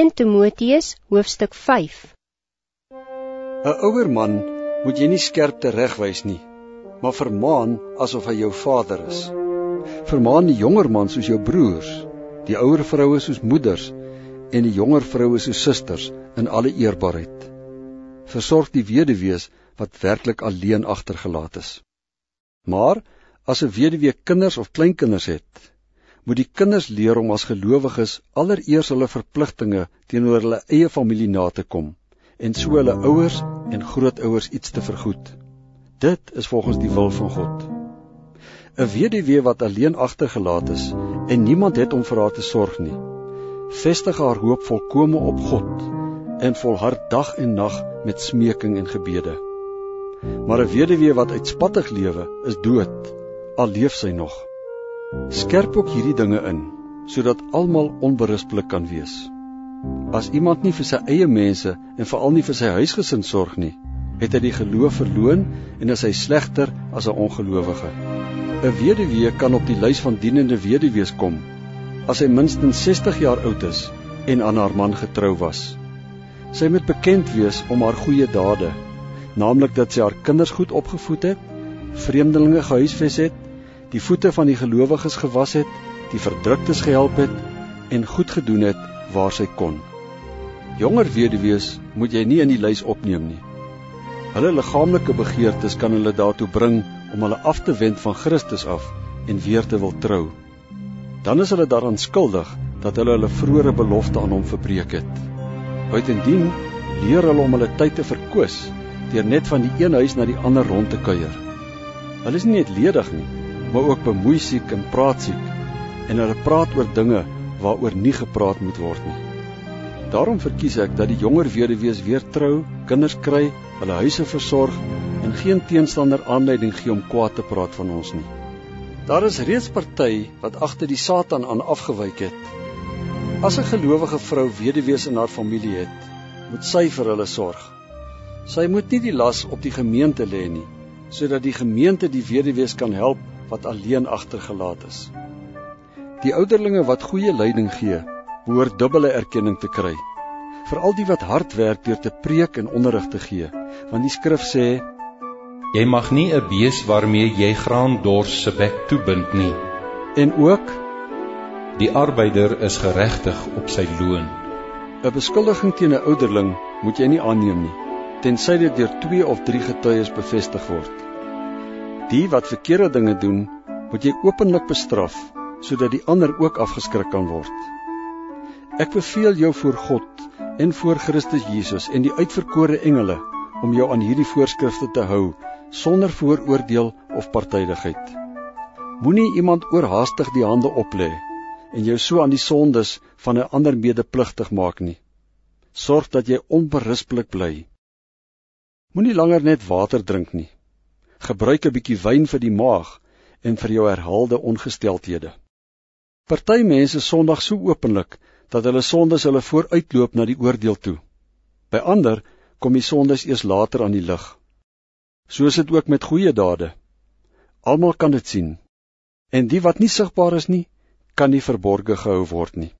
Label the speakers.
Speaker 1: 1 Timotheus hoofstuk 5
Speaker 2: 'n Ouer man moet jy nie skerp teregwys nie, maar vermaan asof hy jou vader is. Vermaan die jonger man soos jou broers, die ouer vroue soos moeders en die jonger vroue soos susters in alle eerbaarheid. Versorg die weduwees wat werklik alleen agtergelaat is. Maar as 'n weduwee kinders of kleinkinders het, moet die kinders leer om as gelowiges allereers hulle verpligtinge teenoor hulle eie familie na te kom en so hulle ouers en grootouers iets te vergoed. Dit is volgens die wil van God. 'n Weduwee wat alleen agtergelaat is en niemand het om vir haar te sorg nie, vestig haar hoop volkome op God en volhard dag en nag met smeking en gebede. Maar 'n weduwee wat uitspattig lewe, is dood, al leef sy nog. Skerp ook hierdie dinge in sodat almal onberuspelik kan wees. As iemand nie vir sy eie mense en veral nie vir sy huisgesin sorg nie, het hy die geloof verloon en is hy slegter as 'n ongelowige. 'n Weduwee kan op die lys van dienende weduwees kom as sy minstens 60 jaar oud is en aan haar man getrou was. Sy moet bekend wees om haar goeie dade, naamlik dat sy haar kinders goed opgevoed het, vreemdelinge gehuisves het die voete van die gelowiges gewas het, die verdruktes gehelp het en goed gedoen het waar sy kon. Jonger weduwees moet jy nie in die lys opneem nie. Hulle liggaamlike begeertes kan hulle daartoe bring om hulle af te wend van Christus af en weer te wil trou. Dan is hulle daaraan skuldig dat hulle hulle vroeëre belofte aan hom verbreek het. Buitendien leer hulle om hulle tyd te verkwis deur net van die een huis na die ander rond te kuier. Hulle is nie net ledig nie, maar ook bemoeisiek en praatsiek en hulle praat oor dinge waaroor nie gepraat moet word nie. Daarom verkies ek dat die jonger weduwees weer trou, kinders kry, hulle huise versorg en geen teenstander aanleiding gee om kwaad te praat van ons nie. Daar is reeds party wat agter die Satan aan afgewyk het. As 'n gelowige vrou weduwees in haar familie het, moet sy vir hulle sorg. Sy moet nie die las op die gemeente lê nie, sodat die gemeente die weduwees kan help wat alleen agtergelaat is. Die ouderlinge wat goeie leiding gee, behoort dubbele erkenning te kry. Veral die wat hard werk deur te preek en onderrig te gee, want die skrif sê:
Speaker 3: Jy mag nie 'n bees waarmee jy graan dors se bek toebind nie.
Speaker 2: En ook
Speaker 3: die arbeider is geregtig op sy loon.
Speaker 2: 'n Beskuldiging teen 'n ouderling moet jy nie aanneem nie, tensy dit deur 2 of 3 getuies bevestig word. Die wat verkeerde dinge doen, moet jy openlik bestraf sodat die ander ook afgeskrik kan word. Ek beveel jou voor God en voor Christus Jesus en die uitverkore engele om jou aan hierdie voorskrifte te hou sonder vooroordeel of partydigheid. Moenie iemand oorhaastig die hande oplê en jou so aan die sondes van 'n ander medepligtig maak nie. Sorg dat jy onberispelik bly. Moenie langer net water drink nie gebruik 'n bietjie wyn vir die maag en vir jou herhaalde ongesteldhede. Party mense sondig so openlik dat hulle sondes hulle vooruitloop na die oordeel toe. By ander kom die sondes eers later aan die lig. So is dit ook met goeie dade. Almal kan dit sien. En die wat nie sigbaar is nie, kan nie verborge gehou word nie.